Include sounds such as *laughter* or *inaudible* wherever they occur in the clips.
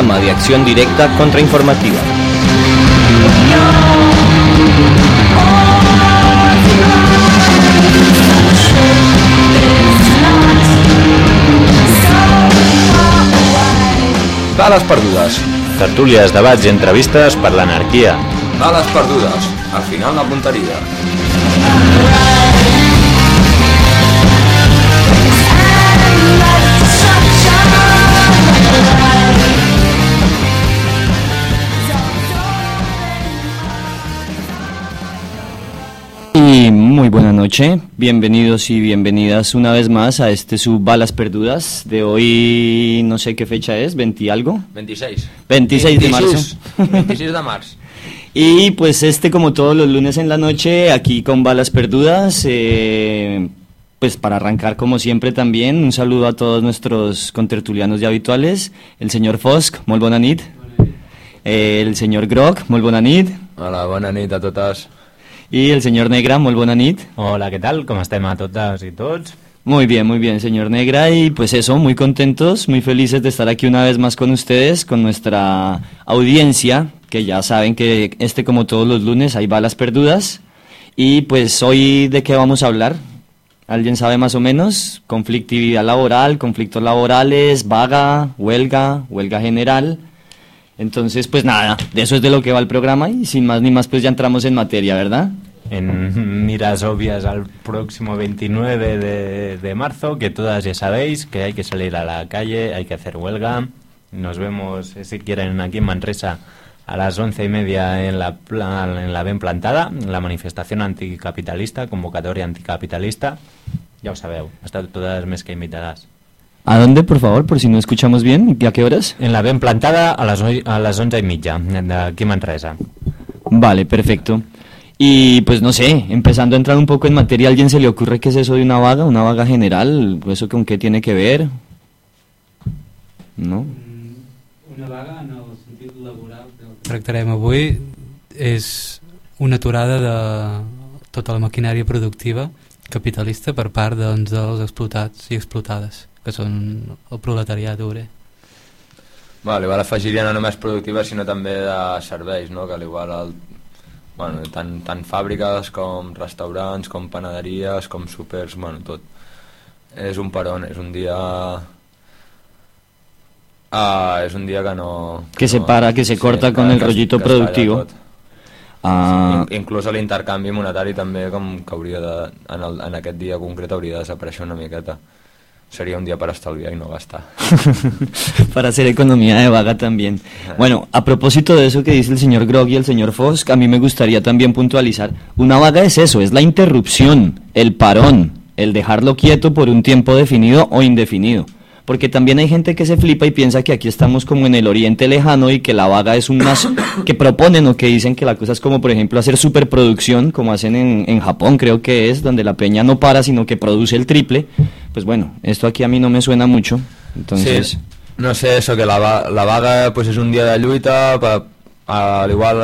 Programa de acción directa contrainformativa. Bales perdudes. Tertúlies, debats i entrevistes per l'anarquia. Bales perdudes. Al final la punteria. Muy buena noche, bienvenidos y bienvenidas una vez más a este su Balas Perdudas de hoy, no sé qué fecha es, 20 algo. 26. 26 de marzo. 26 de març. *laughs* Y pues este como todos los lunes en la noche, aquí con Balas Perdudas, eh, pues para arrancar como siempre también, un saludo a todos nuestros contertulianos ya habituales, el señor Fosk, molt bona nit, eh, el señor Grog, molt bona nit, Hola, bona nit a totes. Y el señor Negra, molt bona nit. Hola, què tal? Com estem a totes i tots? Muy bien, muy bien, señor Negra. Y pues eso, muy contentos, muy felices de estar aquí una vez más con ustedes, con nuestra audiencia, que ya saben que este como todos los lunes hay balas perdudas. Y pues hoy de qué vamos a hablar. ¿Alguien sabe más o menos? Conflictividad laboral, conflictos laborales, vaga, huelga, huelga general. Entonces, pues nada, de eso es de lo que va el programa y sin más ni más pues ya entramos en materia, ¿verdad? En *laughs* miras obvias al próximo 29 de, de marzo, que todas ya sabéis que hay que salir a la calle, hay que hacer huelga. Nos vemos, eh, si quieren, aquí en Manresa a las once y media en la, en la Ben Plantada, en la manifestación anticapitalista, convocatoria anticapitalista. Ya os sabeu, están todas més que invitadas. ¿A dónde, por favor, por si no escuchamos bien? ¿Y a qué horas? En la Ben Plantada a las, a las once y mitja, d'aquí a Manresa. Vale, perfecto. Y pues no sé, empezando a entrar un poco en materia, ¿a alguien se le ocurre qué es eso de una vaga? ¿Una vaga general? ¿Eso con qué tiene que ver? ¿No? Una vaga en el sentit laboral del tractarem avui és una aturada de tota la maquinària productiva capitalista per part doncs, dels explotats i explotades, que són el proletariat obrer. Vale, igual afegiria no només productiva, sinó també de serveis, no? Que al igual el, bueno, tant, tant fàbriques com restaurants, com panaderies, com supers, bueno, tot. És un peron, és un dia... Ah, és un dia que no... Que se no- para, que se corta con el rollito productivo. Ah, In- Inclús l'intercanvi monetari també com que hauria de, en, el, en aquest dia concret hauria de desaparèixer una miqueta. Sería un día para estalviar y no gastar. *laughs* para hacer economía de vaga también. Bueno, a propósito de eso que dice el señor Grog y el señor Fosk, a mí me gustaría también puntualizar, una vaga es eso, es la interrupción, el parón, el dejarlo quieto por un tiempo definido o indefinido. Porque también hay gente que se flipa y piensa que aquí estamos como en el oriente lejano y que la vaga es unas *coughs* que proponen o que dicen que la cosa es como por ejemplo hacer superproducción, como hacen en, en Japón creo que es, donde la peña no para sino que produce el triple. Pues bueno, esto aquí a mí no me suena mucho. Entonces... Sí, no sé, eso, que la, la vaga pues, és un dia de lluita, pa, al igual,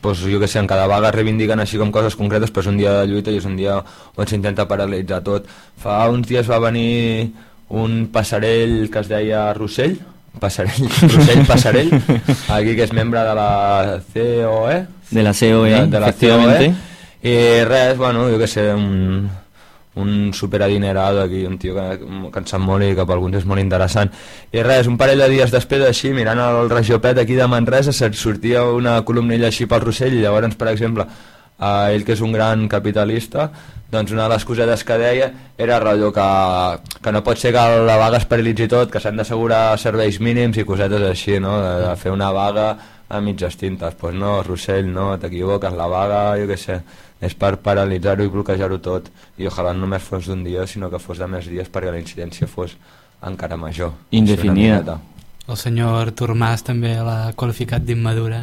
pues, jo que sé, en cada vaga reivindiquen així com coses concretes, però és un dia de lluita i és un dia on s'intenta paralitzar tot. Fa uns dies va venir un passarell que es deia Rossell, passarell, *laughs* Rossell Passarell, aquí que és membre de la COE, De la COE, de, de la efectivamente. COE, i res, bueno, jo que sé, un, un superadinerado aquí, un tio que, que en sap molt i que per alguns és molt interessant. I res, un parell de dies després així, mirant el Regiopet aquí de Manresa, se sortia una columnilla així pel Rossell i llavors, per exemple, a ell que és un gran capitalista, doncs una de les cosetes que deia era rotllo que, que no pot ser que la vaga es paralitzi tot, que s'han d'assegurar serveis mínims i cosetes així, no? De, de fer una vaga a mitges tintes. Doncs pues no, Rossell, no, t'equivoques, la vaga, jo què sé, és per paralitzar-ho i bloquejar-ho tot. I ojalà no només fos d'un dia, sinó que fos de més dies perquè la incidència fos encara major. Indefinida. El senyor Artur Mas també l'ha qualificat d'immadura,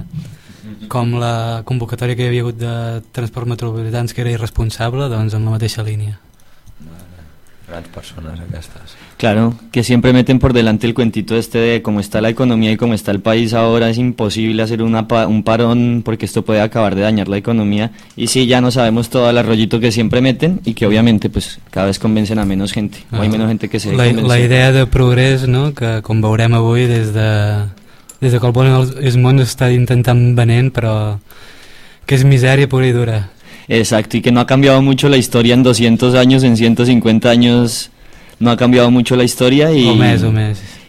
com la convocatòria que hi havia hagut de transport metropolitans que era irresponsable, doncs en la mateixa línia. Grans persones aquestes. Claro, que siempre meten por delante el cuentito este de cómo está la economía y cómo está el país ahora, es imposible hacer una pa- un parón porque esto puede acabar de dañar la economía. Y sí, ya no sabemos todo el arrollito que siempre meten y que obviamente pues cada vez convencen a menos gente. O hay Ah, menos gente que se la, convence. la idea de progrés no? que com veurem avui des de, des de qualsevol el món està intentant venent però que és misèria pura i dura Exacto, y que no ha cambiado mucho la historia en 200 años, en 150 años no ha cambiado mucho la historia y... o o més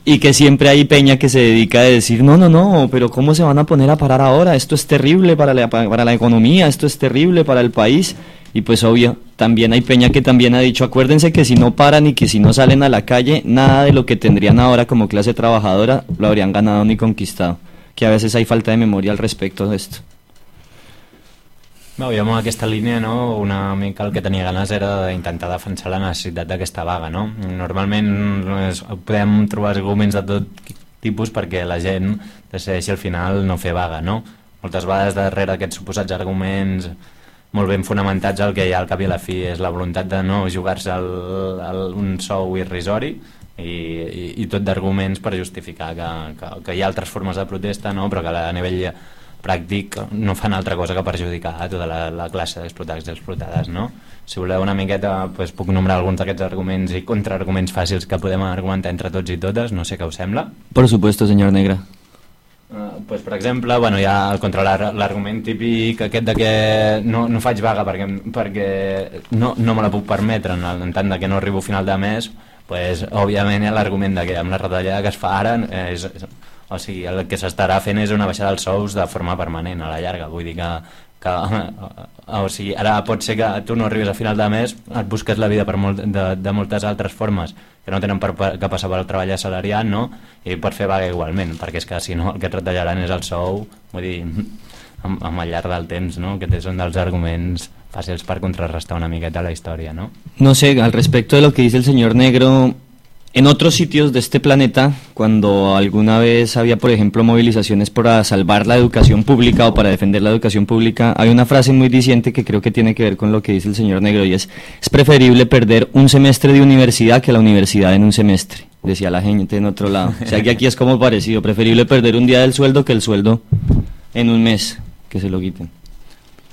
Y que siempre hay peña que se dedica a decir, no, no, no, pero ¿cómo se van a poner a parar ahora? Esto es terrible para la, para la economía, esto es terrible para el país. Y pues obvio, también hay peña que también ha dicho, acuérdense que si no paran y que si no salen a la calle, nada de lo que tendrían ahora como clase trabajadora lo habrían ganado ni conquistado. Que a veces hay falta de memoria al respecto de esto. No, jo amb aquesta línia, no, una mica el que tenia ganes era d'intentar defensar la necessitat d'aquesta vaga, no? Normalment es, podem trobar arguments de tot tipus perquè la gent decideixi al final no fer vaga, no? Moltes vegades darrere aquests suposats arguments molt ben fonamentats el que hi ha al cap i a la fi és la voluntat de no jugar-se un sou irrisori i, i, i tot d'arguments per justificar que, que, que hi ha altres formes de protesta no? però que a nivell pràctic no fan altra cosa que perjudicar a tota la, la classe d'explotats i explotades no? si voleu una miqueta pues, puc nombrar alguns d'aquests arguments i contraarguments fàcils que podem argumentar entre tots i totes no sé què us sembla Por supuesto, señor Negra. Uh, pues, per exemple, bueno, hi ha contra l'ar- l'argument típic aquest de que no, no faig vaga perquè, perquè no, no me la puc permetre en, el, en tant de que no arribo a final de mes pues, òbviament l'argument de que amb la retallada que es fa ara eh, és, és, o sigui, el que s'estarà fent és una baixada dels sous de forma permanent a la llarga, vull dir que, que o sigui, ara pot ser que tu no arribis a final de mes, et busques la vida per molt, de, de moltes altres formes que no tenen per, que passar per el treball assalariat, no? I pots fer vaga igualment, perquè és que si no el que et retallaran és el sou, vull dir, amb, amb el llarg del temps, no? Que és un dels arguments fàcils per contrarrestar una miqueta la història, no? No sé, al respecto de lo que dice el señor Negro, en otros sitios de este planeta, cuando alguna vez había, por ejemplo, movilizaciones para salvar la educación pública o para defender la educación pública, hay una frase muy diciente que creo que tiene que ver con lo que dice el señor Negro y es, es preferible perder un semestre de universidad que la universidad en un semestre, decía la gente en otro lado. O sea que aquí es como parecido, preferible perder un día del sueldo que el sueldo en un mes, que se lo quiten.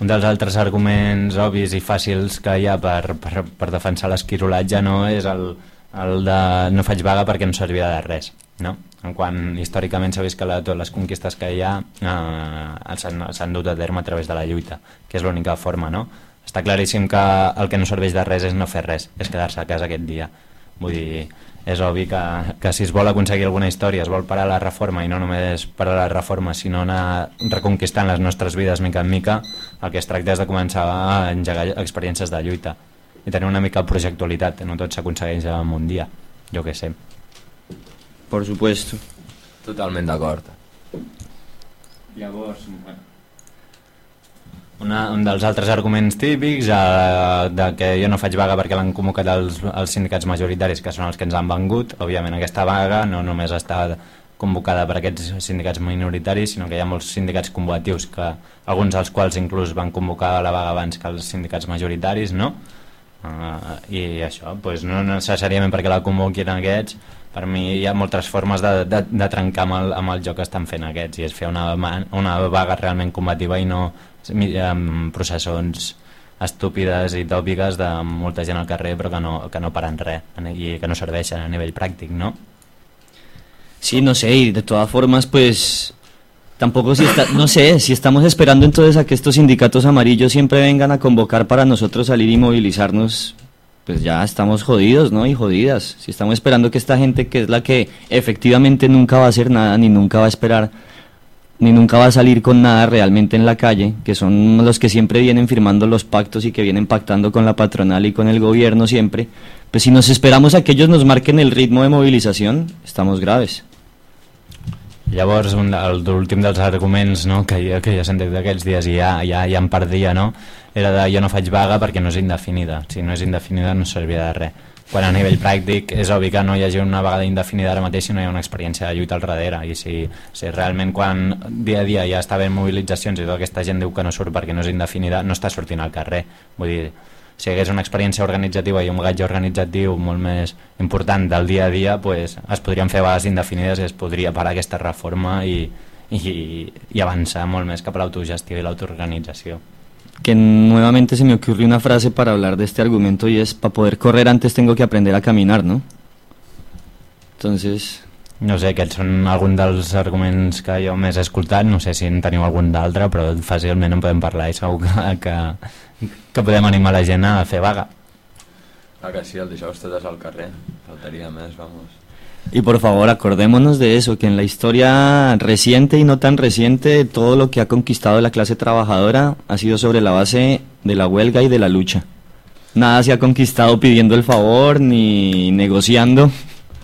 Un dels altres arguments obvis i fàcils que hi ha per, per, per defensar l'esquirolatge no, és el, el de no faig vaga perquè no servia de res. No? En quan històricament s'ha vist que la, totes les conquistes que hi ha eh, s'han dut a terme a través de la lluita, que és l'única forma. No? Està claríssim que el que no serveix de res és no fer res, és quedar-se a casa aquest dia. Vull dir, és obvi que, que si es vol aconseguir alguna història, es vol parar la reforma i no només parar la reforma, sinó anar reconquistant les nostres vides mica en mica, el que es tracta és de començar a engegar experiències de lluita i tenir una mica de projectualitat, no tot s'aconsegueix en un dia, jo que sé. Por supuesto. Totalment d'acord. Llavors, bueno, una, un dels altres arguments típics eh, de que jo no faig vaga perquè l'han convocat els, els sindicats majoritaris que són els que ens han vengut òbviament aquesta vaga no només està convocada per aquests sindicats minoritaris sinó que hi ha molts sindicats combatius que alguns dels quals inclús van convocar la vaga abans que els sindicats majoritaris no? Uh, i això, pues no necessàriament perquè la convoquin aquests per mi hi ha moltes formes de, de, de trencar amb el, amb el joc que estan fent aquests i és fer una, una vaga realment combativa i no amb processons estúpides i tòpiques de molta gent al carrer però que no, que no paren res i que no serveixen a nivell pràctic, no? Sí, no sé, y de todas formas, pues tampoco si está, no sé, si estamos esperando entonces a que estos sindicatos amarillos siempre vengan a convocar para nosotros salir y movilizarnos, pues ya estamos jodidos, ¿no? Y jodidas. Si estamos esperando que esta gente que es la que efectivamente nunca va a hacer nada, ni nunca va a esperar, ni nunca va a salir con nada realmente en la calle, que son los que siempre vienen firmando los pactos y que vienen pactando con la patronal y con el gobierno siempre, pues si nos esperamos a que ellos nos marquen el ritmo de movilización, estamos graves. Llavors, un, el, l'últim dels arguments no, que, que ja s'han dit d'aquests dies i ja, ja, ja em perdia, no? era de jo no faig vaga perquè no és indefinida. Si no és indefinida no servia de res. Quan a nivell pràctic és obvi que no hi hagi una vaga indefinida ara mateix si no hi ha una experiència de lluita al darrere i si, si realment quan dia a dia ja està havent mobilitzacions i tota aquesta gent diu que no surt perquè no és indefinida no està sortint al carrer vull dir, si hi hagués una experiència organitzativa i un bagatge organitzatiu molt més important del dia a dia, pues, es podrien fer vagues indefinides i es podria parar aquesta reforma i, i, i avançar molt més cap a l'autogestió i l'autoorganització. Que nuevamente se me ocurrió una frase para hablar de este argumento y es, para poder correr antes tengo que aprender a caminar, ¿no? Entonces, No sé, aquests són alguns dels arguments que jo més he escoltat, no sé si en teniu algun d'altre, però fàcilment en podem parlar i segur que, que, que podem animar la gent a fer vaga. Ah, que sí, el dijous totes al carrer. Faltaria més, vamos. Y por favor, acordémonos de eso, que en la historia reciente y no tan reciente, todo lo que ha conquistado la clase trabajadora ha sido sobre la base de la huelga y de la lucha. Nada se ha conquistado pidiendo el favor ni negociando.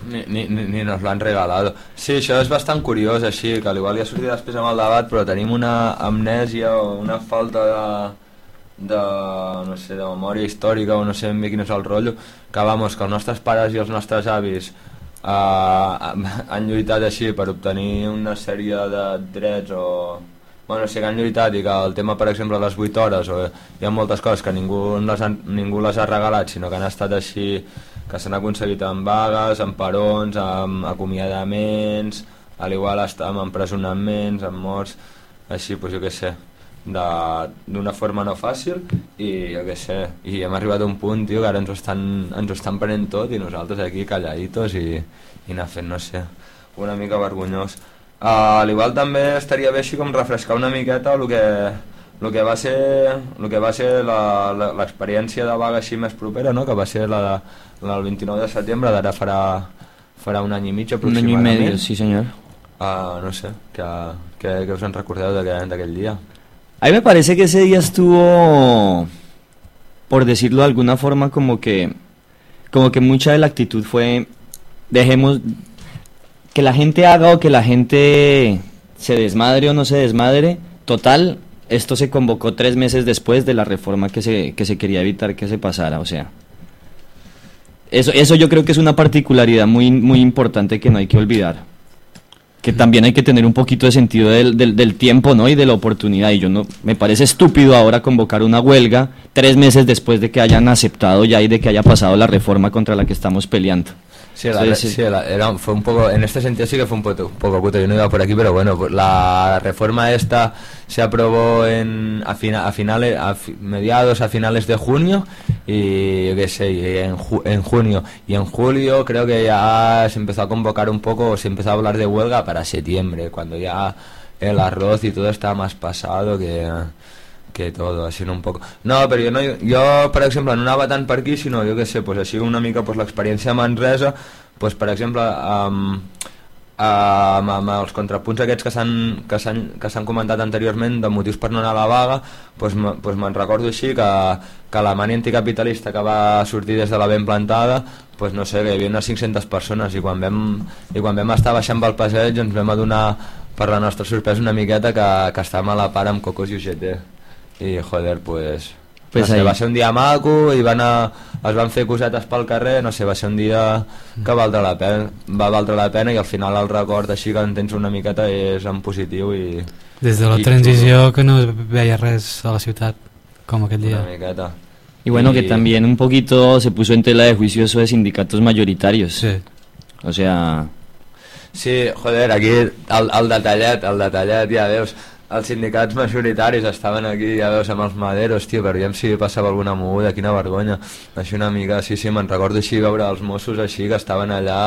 Ni, ni, ni, nos l'han regalat. Sí, això és bastant curiós, així, que igual ja sortirà després amb el debat, però tenim una amnèsia o una falta de, de, no sé, de memòria històrica o no sé ben bé quin és el rotllo, que vamos, que els nostres pares i els nostres avis eh, *laughs* han lluitat així per obtenir una sèrie de drets o... Bueno, sí que han lluitat i que el tema, per exemple, les 8 hores, o hi ha moltes coses que ningú les, ha, ningú les ha regalat, sinó que han estat així que s'han aconseguit amb vagues, amb parons, amb acomiadaments, a l'igual amb empresonaments, amb morts, així, doncs jo què sé, d'una forma no fàcil i jo què sé, i hem arribat a un punt, tio, que ara ens ho estan, ens ho estan prenent tot i nosaltres aquí calladitos i, i anar fent, no sé, una mica vergonyós. Uh, a l'igual també estaria bé així com refrescar una miqueta el que, el que va ser, el que va ser l'experiència de vaga així més propera, no? que va ser la, la del 29 de setembre, d'ara farà, farà un any i mig Un año y medio, sí senyor. Uh, no sé, que, que, que us en recordeu d'aquell dia? A me parece que ese día estuvo, por decirlo de alguna forma, como que, como que mucha de la actitud fue, dejemos que la gente haga o que la gente se desmadre o no se desmadre. Total, esto se convocó tres meses después de la reforma que se, que se quería evitar que se pasara, o sea. Eso, eso yo creo que es una particularidad muy, muy importante que no hay que olvidar que también hay que tener un poquito de sentido del, del, tiempo ¿no? y de la oportunidad. Y yo no me parece estúpido ahora convocar una huelga tres meses después de que hayan aceptado ya y de que haya pasado la reforma contra la que estamos peleando. Sí, la, sí, sí. la, era, fue un poco, en este sentido sí que fue un poco, un poco puto, yo no iba por aquí, pero bueno, pues la reforma esta se aprobó en, a, fina, a finales, a mediados, a finales de junio y yo qué sé, en, ju, en junio. Y en julio creo que ya se empezó a convocar un poco, se empezó a hablar de huelga para septiembre, cuando ya el arroz y todo estaba más pasado que que todo, no un poc... No, però jo, no, jo, per exemple, no anava tant per aquí, sinó, jo què sé, pues, així una mica pues, l'experiència a Manresa, pues, per exemple, amb, amb, amb els contrapunts aquests que s'han que que s'han comentat anteriorment de motius per no anar a la vaga doncs, doncs me'n recordo així que, que Alemanya anticapitalista que va sortir des de la ben plantada doncs no sé, que hi havia unes 500 persones i quan vam, i quan vam estar baixant pel passeig ens vam adonar per la nostra sorpresa una miqueta que, que estàvem a la part amb Cocos i UGT i joder, pues, pues no sé, va ser un dia maco i van a, es van fer cosetes pel carrer, no sé, va ser un dia que valdre la pena, va valdre la pena i al final el record així que en tens una miqueta és en positiu i... Des de la transició que no es veia res a la ciutat, com aquell dia. Una miqueta. Y bueno, y... que también un poquito se puso en tela de juicio eso de sindicatos mayoritarios. Sí. O sea... Sí, joder, aquí el, el detallet, el detallet, ja veus, els sindicats majoritaris estaven aquí, ja veus, amb els maderos, tio, veiem si passava alguna moguda, quina vergonya. Així una mica, sí, sí, me'n recordo així veure els Mossos així, que estaven allà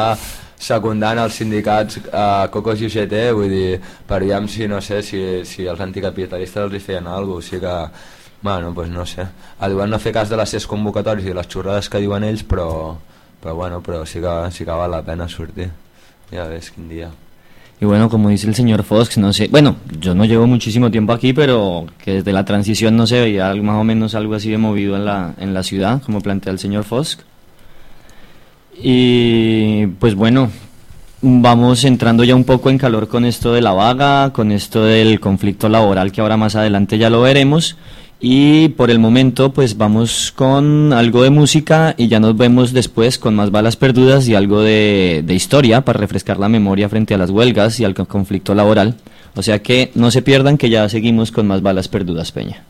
secundant els sindicats eh, Cocos i UGT, vull dir, veiem si, no sé, si, si els anticapitalistes els hi feien alguna cosa, o sigui que, bueno, pues no sé. Diuen no fer cas de les ses convocatòries i les xorrades que diuen ells, però, però bueno, però sí que, sí que val la pena sortir. Ja ves, quin dia. Y bueno, como dice el señor Fox, no sé, bueno, yo no llevo muchísimo tiempo aquí, pero que desde la transición no se veía más o menos algo así de movido en la, en la ciudad, como plantea el señor Fox. Y pues bueno, vamos entrando ya un poco en calor con esto de la vaga, con esto del conflicto laboral que ahora más adelante ya lo veremos. Y por el momento pues vamos con algo de música y ya nos vemos después con más balas perdudas y algo de, de, historia para refrescar la memoria frente a las huelgas y al conflicto laboral. O sea que no se pierdan que ya seguimos con más balas perdudas, Peña.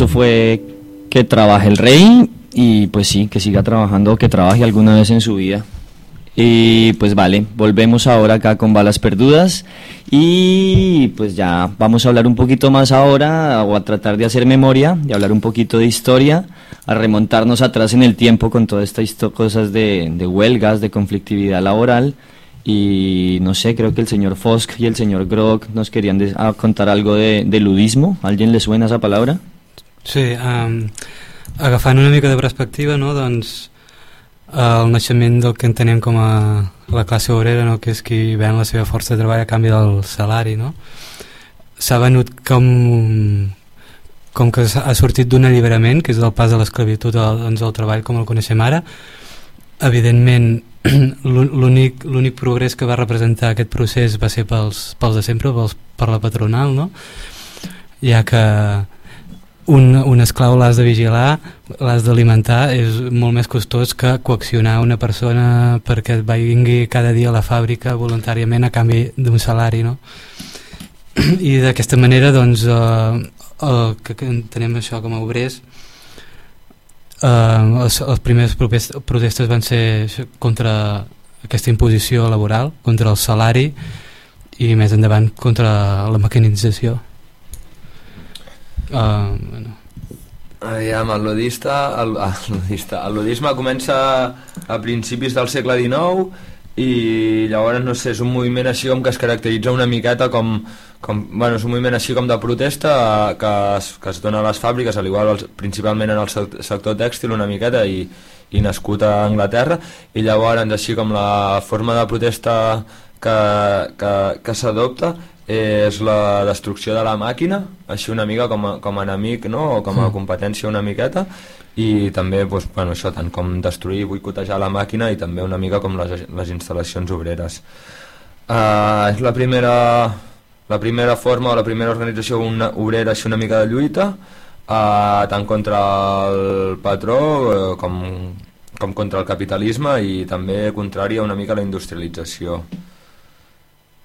Eso fue que trabaje el rey y pues sí, que siga trabajando, que trabaje alguna vez en su vida. Y pues vale, volvemos ahora acá con balas perdudas y pues ya vamos a hablar un poquito más ahora o a tratar de hacer memoria y hablar un poquito de historia, a remontarnos atrás en el tiempo con todas estas cosas de, de huelgas, de conflictividad laboral y no sé, creo que el señor Fosk y el señor Grog nos querían de, a contar algo de, de ludismo. ¿Alguien le suena esa palabra? Sí, um, agafant una mica de perspectiva, no, doncs el naixement del que entenem com a la classe obrera, no, que és qui ven la seva força de treball a canvi del salari, no? s'ha venut com com que ha sortit d'un alliberament, que és el pas de l'esclavitud al, doncs, al treball com el coneixem ara, evidentment *clears throat* l'únic l'únic progrés que va representar aquest procés va ser pels, pels de sempre, pels, per la patronal, no? ja que un, un esclau l'has de vigilar, l'has d'alimentar, és molt més costós que coaccionar una persona perquè et vingui cada dia a la fàbrica voluntàriament a canvi d'un salari, no? *clears throat* I d'aquesta manera, doncs, eh, el que entenem això com a obrers, eh, els, els primers protestes van ser contra aquesta imposició laboral, contra el salari i més endavant contra la mecanització. Uh, bueno. Aviam, el ludista, el, el, *laughs* ludista, el ludisme comença a principis del segle XIX i llavors, no sé, és un moviment així com que es caracteritza una miqueta com, com bueno, és un moviment així com de protesta que es, que es dona a les fàbriques, al igual principalment en el sector tèxtil una miqueta i, i nascut a Anglaterra i llavors així com la forma de protesta que, que, que s'adopta és la destrucció de la màquina, així una mica com a, com a enemic, no? o com a mm. competència una miqueta, i també doncs, bueno, això, tant com destruir i boicotejar la màquina i també una mica com les, les instal·lacions obreres. Uh, és la primera, la primera forma o la primera organització una, obrera així una mica de lluita, uh, tant contra el patró uh, com, com contra el capitalisme i també contrari a una mica la industrialització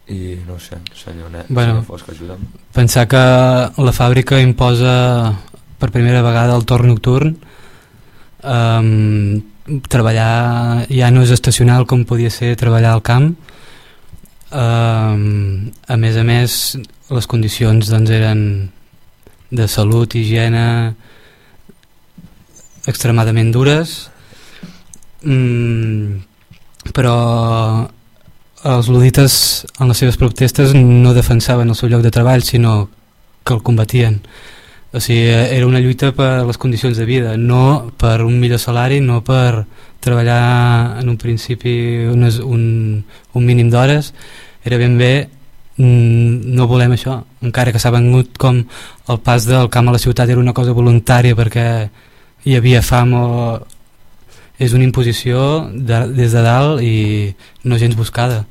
i no sé, senyor Net, bueno, si fos que ajuda'm. Pensar que la fàbrica imposa per primera vegada el torn nocturn um, treballar ja no és estacional com podia ser treballar al camp um, a més a més les condicions doncs eren de salut, higiene extremadament dures mm, però els ludites en les seves protestes no defensaven el seu lloc de treball sinó que el combatien. O sigui, era una lluita per les condicions de vida no per un millor salari no per treballar en un principi unes, un, un mínim d'hores. Era ben bé mm, no volem això encara que s'ha vengut com el pas del camp a la ciutat era una cosa voluntària perquè hi havia fam o és una imposició de, des de dalt i no gens buscada.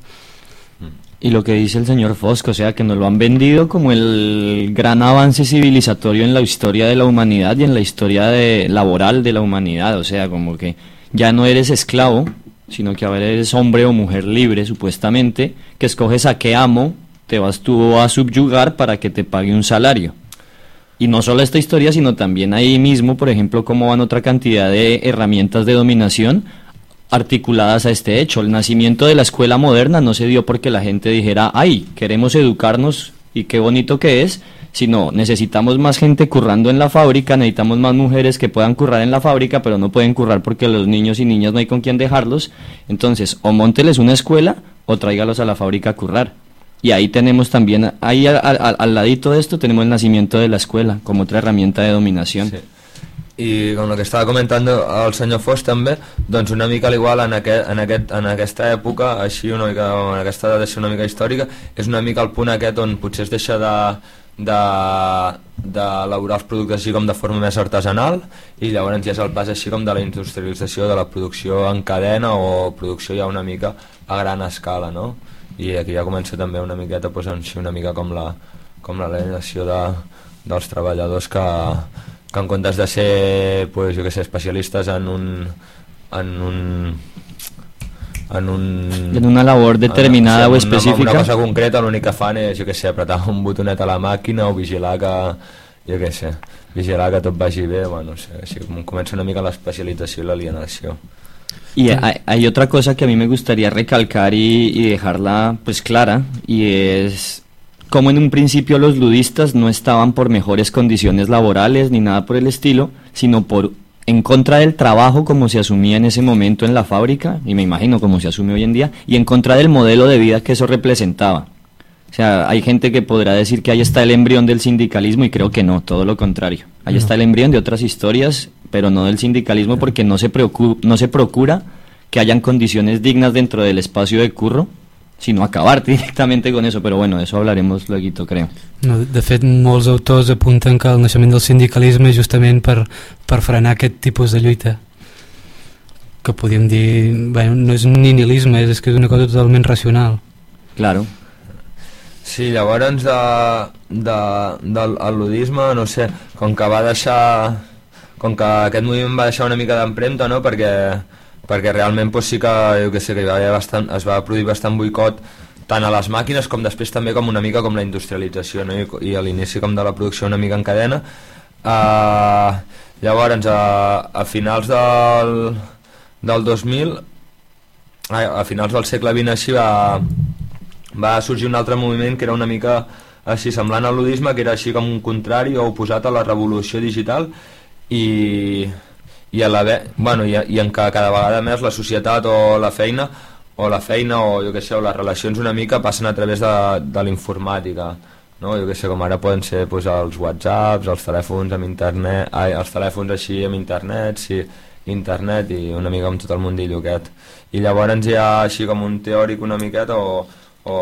Y lo que dice el señor Fosco, o sea, que nos lo han vendido como el gran avance civilizatorio en la historia de la humanidad y en la historia de, laboral de la humanidad, o sea, como que ya no eres esclavo, sino que ahora eres hombre o mujer libre, supuestamente, que escoges a qué amo te vas tú a subyugar para que te pague un salario. Y no solo esta historia, sino también ahí mismo, por ejemplo, cómo van otra cantidad de herramientas de dominación articuladas a este hecho. El nacimiento de la escuela moderna no se dio porque la gente dijera, ay, queremos educarnos y qué bonito que es, sino necesitamos más gente currando en la fábrica, necesitamos más mujeres que puedan currar en la fábrica, pero no pueden currar porque los niños y niñas no hay con quién dejarlos. Entonces, o monteles una escuela o tráigalos a la fábrica a currar. Y ahí tenemos también, ahí al, al, al, ladito de esto tenemos el nacimiento de la escuela como otra herramienta de dominación. Sí. I com el que estava comentant el senyor Fos també, doncs una mica al igual en, aquest, en, aquest, en aquesta època, així una mica, en aquesta així una mica històrica, és una mica el punt aquest on potser es deixa de, d'elaborar els productes així com de forma més artesanal i llavors ja és el pas així com de la industrialització de la producció en cadena o producció ja una mica a gran escala no? I aquí ja comença també una miqueta pues, així una mica com la com l'alienació de, dels treballadors que, que en comptes de ser pues, jo que sé, especialistes en un en un en, un, en una labor determinada en, o específica una cosa concreta l'únic que fan és jo que sé, apretar un botonet a la màquina o vigilar que, jo què sé, vigilar que tot vagi bé, bueno, no sé, així comença una mica l'especialització i l'alienació. Y hay, hay, otra cosa que a mí me gustaría recalcar y, y, dejarla pues clara y es como en un principio los ludistas no estaban por mejores condiciones laborales ni nada por el estilo, sino por en contra del trabajo como se asumía en ese momento en la fábrica, y me imagino como se asume hoy en día, y en contra del modelo de vida que eso representaba. O sea, hay gente que podrá decir que ahí está el embrión del sindicalismo y creo que no, todo lo contrario. Ahí no. está el embrión de otras historias, pero no del sindicalismo porque no se, no se procura que hayan condiciones dignas dentro del espacio de curro, sino acabar *laughs* directamente con eso, però bueno, eso hablaremos luego, creo. No, de fet, molts autors apunten que el naixement del sindicalisme és justament per, per frenar aquest tipus de lluita que podríem dir, bueno, no és ni nihilisme, és, que és una cosa totalment racional. Claro. Sí, llavors de, de, del el ludisme, no sé, com que va deixar com que aquest moviment va deixar una mica d'empremta, no?, perquè perquè realment doncs, sí que, jo que sé, que va bastant, es va produir bastant boicot tant a les màquines com després també com una mica com la industrialització no? I, i a l'inici com de la producció una mica en cadena uh, llavors a, a finals del, del 2000 a, a finals del segle XX així va, va sorgir un altre moviment que era una mica així semblant al ludisme que era així com un contrari o oposat a la revolució digital i, a la, bueno, i, i en que cada vegada més la societat o la feina o la feina o jo que sé, o les relacions una mica passen a través de, de l'informàtica no? jo que sé, com ara poden ser pues, els whatsapps, els telèfons amb internet ai, els telèfons així amb internet sí, internet i una mica amb tot el mundillo aquest i llavors hi ha així com un teòric una miqueta o, o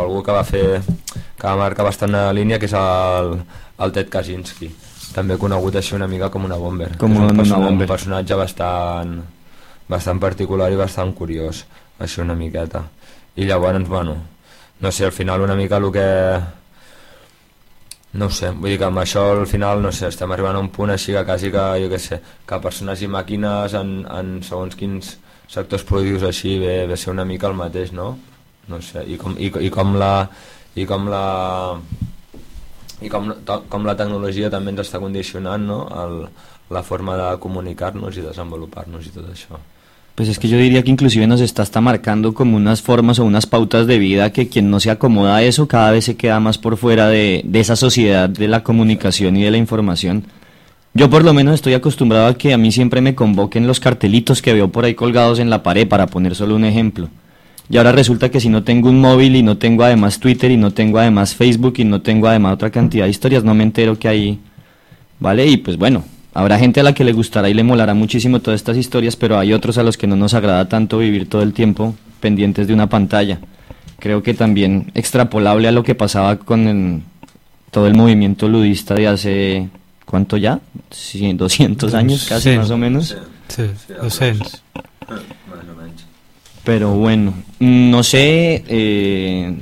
algú que va fer que va marcar bastant una línia que és el, el Ted Kaczynski també conegut així una mica com una bomber com un, una bomber. un personatge bastant bastant particular i bastant curiós així una miqueta i llavors, bueno, no sé, al final una mica el que no sé, vull dir que amb això al final no sé, estem arribant a un punt així que quasi que, jo què sé, que persones i màquines en, en segons quins sectors productius així ve, ve ser una mica el mateix, no? No sé, i com, i, i com la i com la i com, com la tecnologia també ens està condicionant no? La forma de comunicar-nos i desenvolupar-nos i tot això. Pues es que yo diría que inclusive nos está hasta marcando como unas formas o unas pautas de vida que quien no se acomoda a eso cada vez se queda más por fuera de, de esa sociedad de la comunicación y de la información. Yo por lo menos estoy acostumbrado a que a mí siempre me convoquen los cartelitos que veo por ahí colgados en la pared, para poner solo un ejemplo. Y ahora resulta que si no tengo un móvil y no tengo además Twitter y no tengo además Facebook y no tengo además otra cantidad de historias, no me entero que hay, ¿vale? Y pues bueno, habrá gente a la que le gustará y le molará muchísimo todas estas historias, pero hay otros a los que no nos agrada tanto vivir todo el tiempo pendientes de una pantalla. Creo que también extrapolable a lo que pasaba con el, todo el movimiento ludista de hace, ¿cuánto ya? Sí, 200 años casi Sí. más o menos. Sí, 200. Pero bueno, no sé, eh,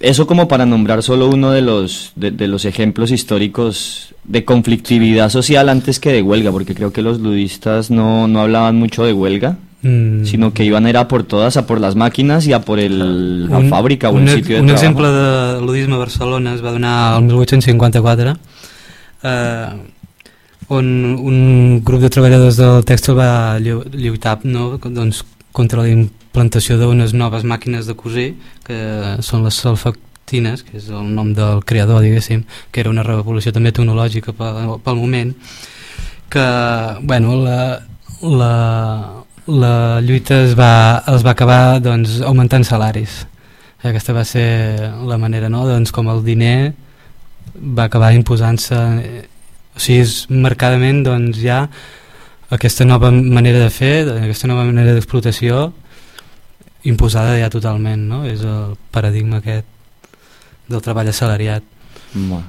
eso como para nombrar solo uno de los, de, de los ejemplos históricos de conflictividad social antes que de huelga, porque creo que los ludistas no, no hablaban mucho de huelga, Mm. sino que iban era a por todas, a por las máquinas y a por el, la Un- fàbrica o un, un ex- sitio de un trabajo. exemple de ludisme a Barcelona es va donar el 1854 eh, on un grup de treballadors del tèxtil va llu- lluitar no, doncs, contra la implantació d'unes noves màquines de cosir que són les sulfactines que és el nom del creador diguéssim que era una revolució també tecnològica pel, pel moment que bueno, la, la, la lluita es va, es va acabar doncs, augmentant salaris aquesta va ser la manera no? doncs com el diner va acabar imposant-se o sigui, és marcadament doncs, ja aquesta nova manera de fer aquesta nova manera d'explotació imposada ja totalment no? és el paradigma aquest del treball assalariat Bueno.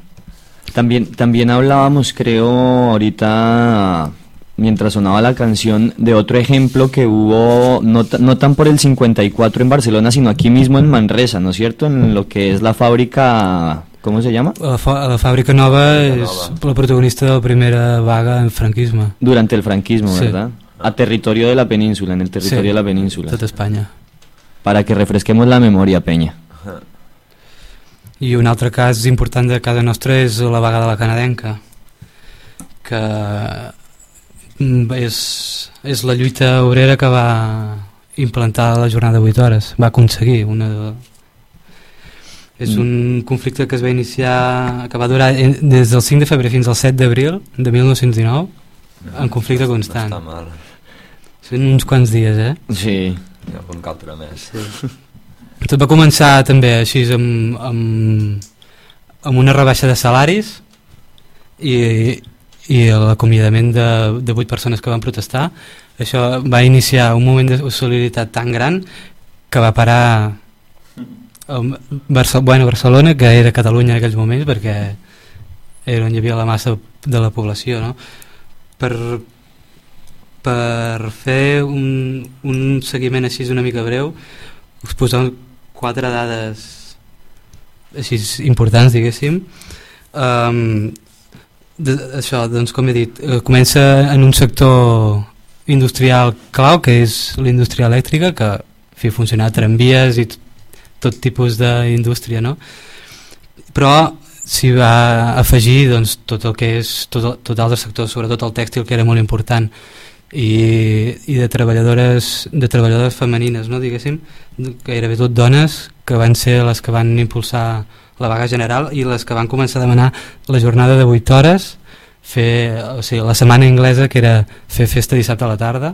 También, también hablábamos, creo, ahorita, mientras sonaba la canción, de otro ejemplo que hubo, no, ta- no tan por el 54 en Barcelona, sino aquí mismo en Manresa, ¿no es cierto? En lo que es la fábrica, ¿cómo se llama? la, fa la fàbrica nova Fàbrica és nova. la protagonista de la primera vaga en franquisme Durante el franquismo, Sí. ¿verdad? A territorio de la península, en el territorio Sí, de la península. tot Espanya Para que refresquemos la memoria, Peña. I un altre cas important de casa nostra és la vaga de la canadenca, que mm, és, és la lluita obrera que va implantar la jornada de 8 hores, va aconseguir una de... És mm. un conflicte que es va iniciar, que va durar des del 5 de febrer fins al 7 d'abril de 1919, en conflicte constant. No està mal. Són uns quants dies, eh? Sí. Ha algun altre més. Sí. *laughs* Tot va començar també així amb, amb, amb una rebaixa de salaris i, i l'acomiadament de, de 8 persones que van protestar. Això va iniciar un moment de solidaritat tan gran que va parar a Barcelona, bueno, Barcelona, que era Catalunya en aquells moments, perquè era on hi havia la massa de la població, no? Per, per fer un, un seguiment així una mica breu, us posem quatre dades així importants, diguéssim. Um, de, això, doncs, com he dit, eh, comença en un sector industrial clau, que és la indústria elèctrica, que fa funcionar tramvies i tot tipus d'indústria, no? Però s'hi va afegir doncs, tot el que és tot, tot altre sector, sobretot el tèxtil, que era molt important, i, i de treballadores de treballadores femenines, no, diguéssim, gairebé tot dones, que van ser les que van impulsar la vaga general i les que van començar a demanar la jornada de 8 hores fer, o sigui, la setmana anglesa que era fer festa dissabte a la tarda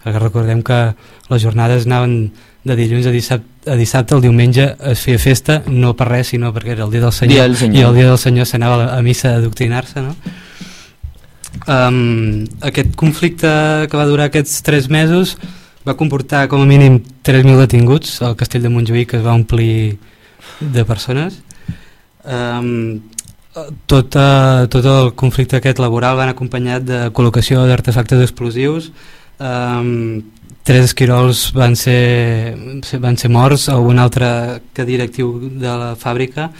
perquè recordem que les jornades anaven de dilluns a dissabte, a dissabte el diumenge es feia festa no per res sinó perquè era el dia del Senyor, dia del senyor. i el dia del Senyor s'anava a missa a adoctrinar-se no? Um, aquest conflicte que va durar aquests 3 mesos va comportar com a mínim 3.000 detinguts al castell de Montjuïc es va omplir de persones. Um, tot, uh, tot el conflicte aquest laboral van acompanyat de col·locació d'artefactes explosius. Um, tres esquirols van ser, van ser morts. Un altre que directiu de la fàbrica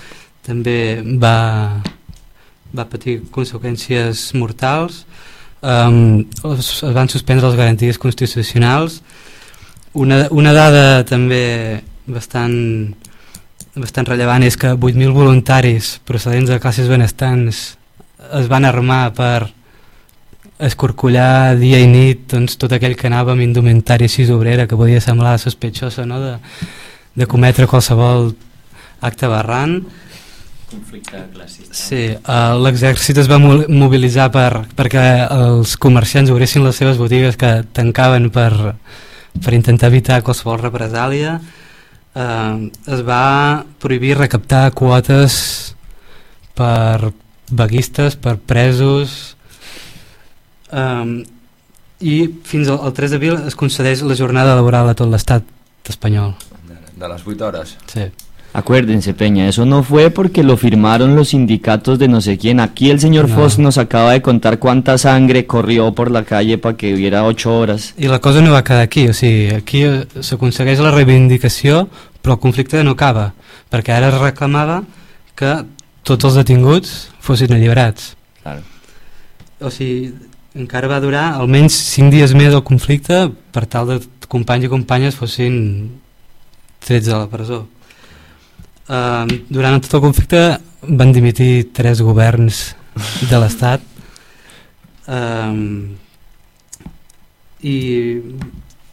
també va, va patir conseqüències mortals. Um, es, es van suspendre les garanties constitucionals. Una, una dada també bastant bastant rellevant és que 8.000 voluntaris procedents de classes benestants es van armar per escorcollar dia i nit doncs, tot aquell que anava amb indumentària així obrera que podia semblar sospitxosa no? de, de cometre qualsevol acte barrant conflicte classista sí, uh, l'exèrcit es va mobilitzar per, perquè els comerciants obressin les seves botigues que tancaven per, per intentar evitar qualsevol represàlia eh, es va prohibir recaptar quotes per vaguistes, per presos eh, i fins al, al 3 d'abril es concedeix la jornada laboral a tot l'estat espanyol. De, de les 8 hores. Sí. Acuérdense, Peña, eso no fue porque lo firmaron los sindicatos de no sé quién. Aquí el señor No. Foss nos acaba de contar cuánta sangre corrió por la calle para que hubiera ocho horas. I la cosa no va quedar aquí, o sigui, aquí eh, s'aconsegueix la reivindicació, però el conflicte no acaba, perquè ara es reclamava que tots els detinguts fossin alliberats. Claro. O sigui, encara va durar almenys 5 dies més el conflicte per tal de companys i companyes fossin trets de la presó. Uh, durant tot el conflicte van dimitir tres governs de l'Estat. Um, i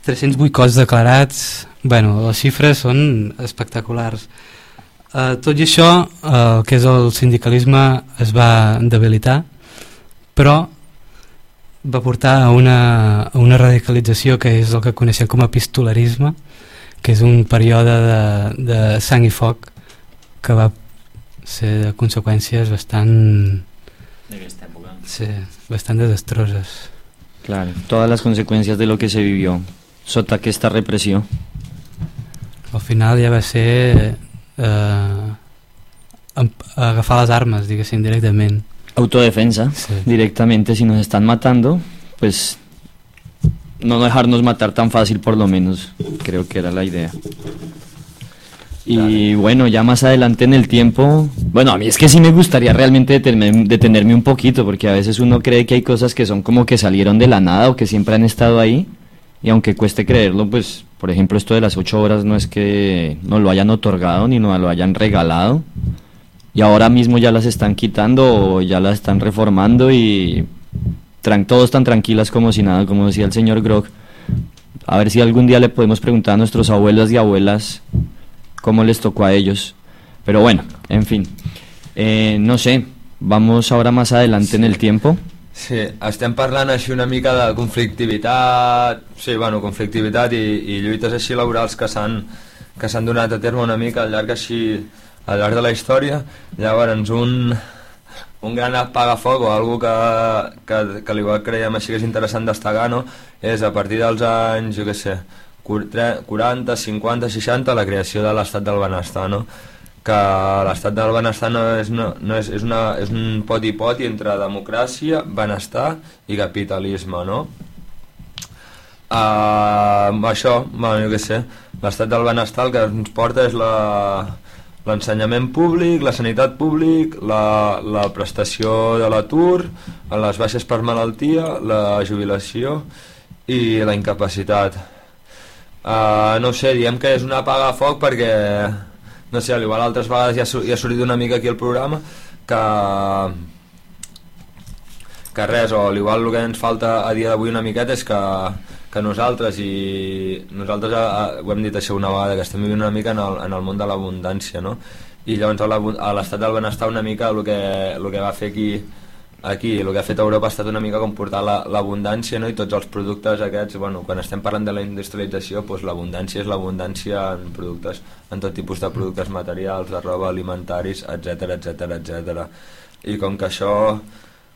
300 boicots declarats. Bueno, les xifres són espectaculars. Uh, tot i això uh, el que és el sindicalisme es va debilitar però va portar a una, a una radicalització que és el que coneixem com a pistolarisme que és un període de, de sang i foc que va ser de conseqüències bastant, d'aquesta època. sí, bastant desastroses. Claro, todas las consecuencias de lo que se vivió sota aquesta repressió. Al final ja va ser eh, agafar les armes, diguéssim, directament. Autodefensa, Sí. directamente, si nos están matando, pues no dejarnos matar tan fácil por lo menos, creo que era la idea. Y bueno, ya más adelante en el tiempo, bueno, a mí es que sí me gustaría realmente detenerme, detenerme un poquito, porque a veces uno cree que hay cosas que son como que salieron de la nada o que siempre han estado ahí, y aunque cueste creerlo, pues, por ejemplo, esto de las ocho horas no es que nos lo hayan otorgado ni nos lo hayan regalado, y ahora mismo ya las están quitando o ya las están reformando y tran todos están tranquilas como si nada, como decía el señor Grog. A ver si algún día le podemos preguntar a nuestros abuelos y abuelas cómo les tocó a ellos. Pero bueno, en fin. Eh, no sé, vamos ahora más adelante en el tiempo. Sí, estem parlant així una mica de conflictivitat, sí, bueno, conflictivitat i, i lluites així laborals que s'han que s'han donat a terme una mica al llarg així al llarg de la història. Llavors, un, un gran apagafoc o algo que, que, que li creiem així que és interessant destacar, no? és a partir dels anys, jo què sé, 40, 50, 60, la creació de l'estat del benestar, no? que l'estat del benestar no és, no, no és, és, una, és un poti-poti entre democràcia, benestar i capitalisme, no? Uh, això, bueno, jo què sé, l'estat del benestar el que ens porta és la, l'ensenyament públic, la sanitat públic, la, la prestació de l'atur, les baixes per malaltia, la jubilació i la incapacitat. Uh, no sé, diem que és una paga a foc perquè, no sé, igual altres vegades ja, ja ha sortit una mica aquí el programa que que res, o igual el que ens falta a dia d'avui una miqueta és que que nosaltres i nosaltres a, a, ho hem dit això una vegada que estem vivint una mica en el, en el món de l'abundància no? i llavors a l'estat del benestar una mica el que, el que va fer aquí aquí el que ha fet Europa ha estat una mica com portar l'abundància no? i tots els productes aquests bueno, quan estem parlant de la industrialització doncs l'abundància és l'abundància en productes en tot tipus de productes materials de roba, alimentaris, etc etc etc. i com que això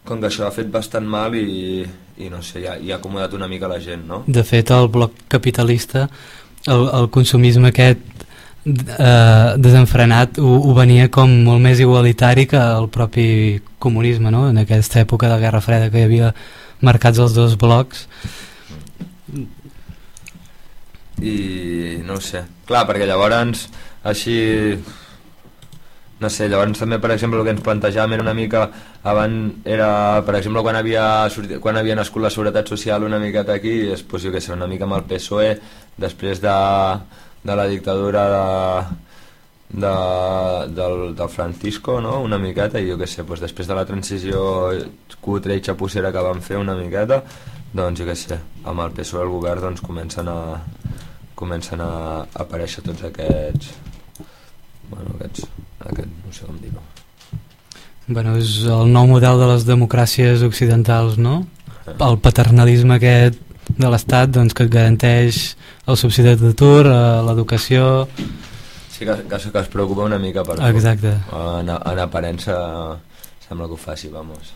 com que això ha fet bastant mal i, i no sé, ja, ja ha acomodat una mica la gent, no? De fet, el bloc capitalista, el, el consumisme aquest eh, desenfrenat ho, ho venia com molt més igualitari que el propi comunisme, no? En aquesta època de Guerra Freda que hi havia marcats els dos blocs. I no sé, clar, perquè llavors així no sé, llavors també per exemple el que ens plantejàvem era una mica abans era per exemple quan havia, sortit, quan havia nascut la seguretat social una miqueta aquí i després jo què sé, una mica amb el PSOE després de, de la dictadura de, de, del, del Francisco no? una miqueta i jo què sé, doncs després de la transició cutre i xapussera que van fer una miqueta doncs jo què sé, amb el PSOE el govern doncs comencen a comencen a aparèixer tots aquests bueno, aquests aquest, no sé com dir-ho. Bueno, és el nou model de les democràcies occidentals, no? El paternalisme aquest de l'Estat doncs, que garanteix el subsidi d'atur, eh, l'educació... Sí, que, que, que es preocupa una mica per Exacte. En, en aparença sembla que ho faci, vamos.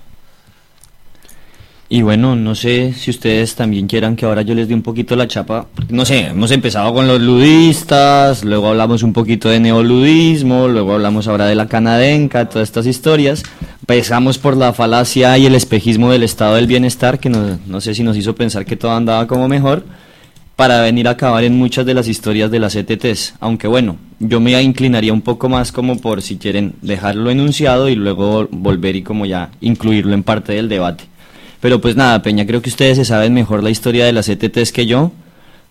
Y bueno, no sé si ustedes también quieran que ahora yo les dé un poquito la chapa. No sé, hemos empezado con los ludistas, luego hablamos un poquito de neoludismo, luego hablamos ahora de la canadenca, todas estas historias. Empezamos por la falacia y el espejismo del estado del bienestar, que no, no sé si nos hizo pensar que todo andaba como mejor, para venir a acabar en muchas de las historias de las ETTs. Aunque bueno, yo me inclinaría un poco más como por si quieren dejarlo enunciado y luego volver y como ya incluirlo en parte del debate. Pero pues nada, Peña, creo que ustedes se saben mejor la historia de las ETTs que yo.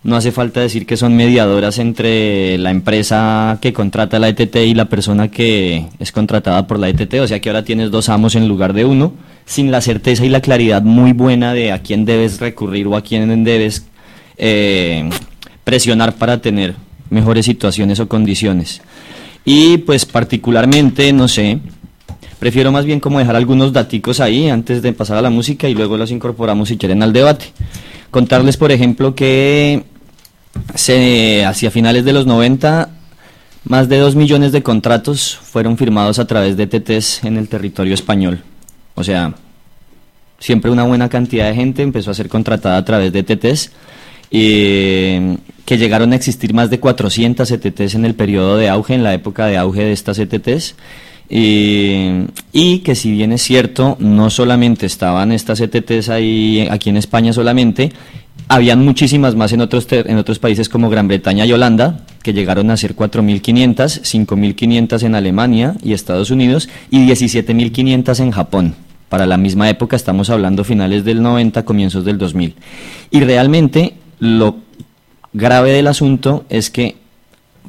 No hace falta decir que son mediadoras entre la empresa que contrata la ETT y la persona que es contratada por la ETT, o sea que ahora tienes dos amos en lugar de uno, sin la certeza y la claridad muy buena de a quién debes recurrir o a quién debes eh, presionar para tener mejores situaciones o condiciones. Y pues particularmente, no sé, Prefiero más bien como dejar algunos daticos ahí antes de pasar a la música y luego los incorporamos si quieren al debate. Contarles, por ejemplo, que se, hacia finales de los 90 más de 2 millones de contratos fueron firmados a través de TTs en el territorio español. O sea, siempre una buena cantidad de gente empezó a ser contratada a través de TTs y que llegaron a existir más de 400 ETTs en el periodo de auge, en la época de auge de estas ETTs y que si bien es cierto, no solamente estaban estas ETTs ahí aquí en España solamente, habían muchísimas más en otros, en otros países como Gran Bretaña y Holanda, que llegaron a ser 4.500, 5.500 en Alemania y Estados Unidos y 17.500 en Japón. Para la misma época estamos hablando finales del 90, comienzos del 2000. Y realmente lo grave del asunto es que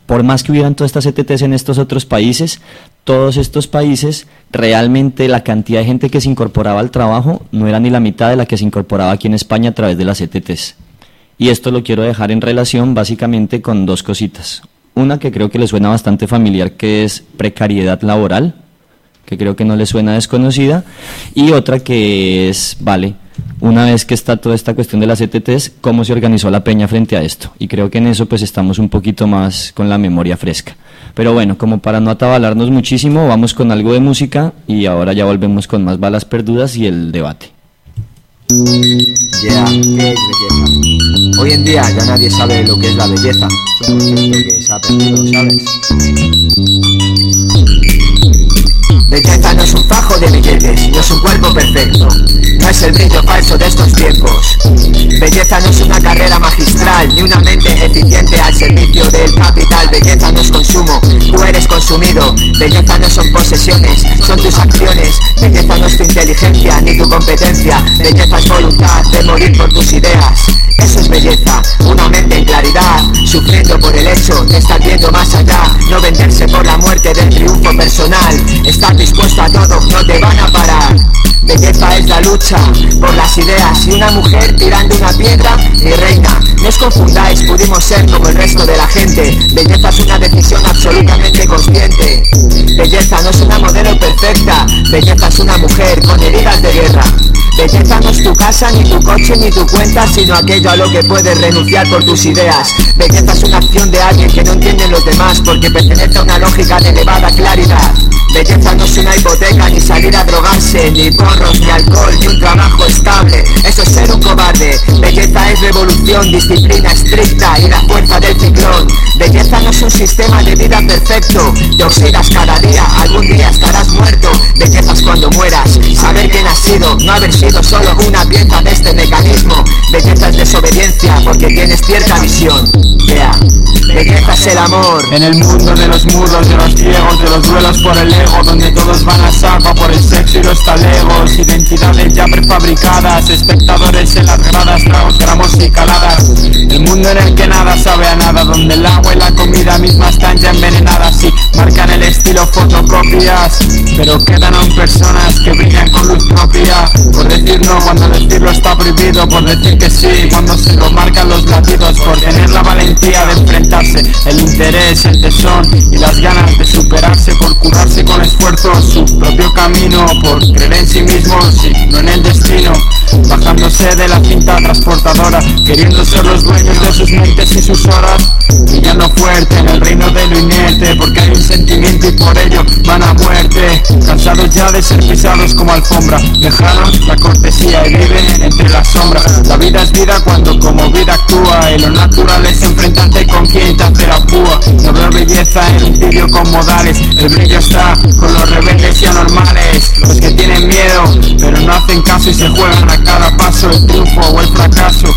por más que hubieran todas estas ETTs en estos otros países, todos estos países, realmente la cantidad de gente que se incorporaba al trabajo no era ni la mitad de la que se incorporaba aquí en España a través de las ETTs. Y esto lo quiero dejar en relación básicamente con dos cositas. Una que creo que le suena bastante familiar, que es precariedad laboral, que creo que no le suena desconocida, y otra que es, vale, una vez que está toda esta cuestión de las ETTs, cómo se organizó la peña frente a esto. Y creo que en eso pues estamos un poquito más con la memoria fresca. Pero bueno, como para no atabalarnos muchísimo, vamos con algo de música y ahora ya volvemos con más balas perdudas y el debate. Qué es belleza. Hoy en día ya nadie sabe lo que es la belleza. Concepto que ¿sabes? Belleza no es un fajo de billetes, no es un cuerpo perfecto, no es el brillo falso de estos tiempos. Belleza no es una carrera magistral, ni una mente eficiente al servicio del capital. Belleza no es consumo, tú eres consumido. Belleza no son posesiones, son tus acciones. Belleza no es tu inteligencia ni tu competencia. Belleza es voluntad de morir por tus ideas. Eso es belleza, una mente en claridad, sufriendo por el hecho de estar viendo más allá, no venderse por la muerte del triunfo personal, estar dispuesto a todo, no te van a parar. Belleza es la lucha por las ideas y una mujer tirando una piedra, mi reina. No os confundáis, pudimos ser como el resto de la gente. Belleza es una decisión absolutamente consciente. Belleza no es una modelo perfecta, belleza es una mujer con heridas de guerra. Belleza no es tu casa, ni tu coche, ni tu cuenta, sino aquello a lo que puedes renunciar por tus ideas. Belleza es una acción de alguien que no entienden los demás porque pertenece a una lógica de elevada claridad. Belleza しないボデカにさ ni porros, ni alcohol, ni un trabajo estable. Eso es ser un cobarde. Belleza es revolución, disciplina estricta y la fuerza del ciclón. Belleza no es un sistema de vida perfecto. Te oxidas cada día, algún día estarás muerto. Belleza es cuando mueras, saber quién has sido, no haber sido solo una pieza de este mecanismo. Belleza es desobediencia porque tienes cierta visión. Yeah. Belleza es el amor. En el mundo de los mudos, de los ciegos, de los duelos por el ego, donde todos van a saco por el sexo y los talegos, identidades ya prefabricadas, espectadores en las gradas, tragos, gramos y caladas. El mundo en el que nada sabe a nada, donde el agua y la comida misma están ya envenenadas y marcan el estilo fotocopias, pero quedan aún personas que brillan con luz propia, por decir no cuando decirlo está prohibido, por decir que sí cuando se lo marcan los latidos, por tener la valentía de enfrentarse, el interés, el tesón y las ganas de superarse, por curarse con esfuerzo su propio camino, por creer en sí mismos no en el destino, bajándose de la cinta transportadora, queriendo ser los dueños de sus mentes y sus horas, brillando fuerte en el reino de lo inerte, porque hay un sentimiento y por ello van a muerte, cansados ya de ser pisados como alfombra, dejaron la cortesía y viven entre la sombra, la vida es vida cuando como vida actúa, y lo natural es enfrentarte con quien te hace la púa, belleza en un tibio con modales, el brillo está con los rebeldes y anormales, los que tienen miedo, pero no hacen caso y se juegan a cada paso el triunfo o el fracaso.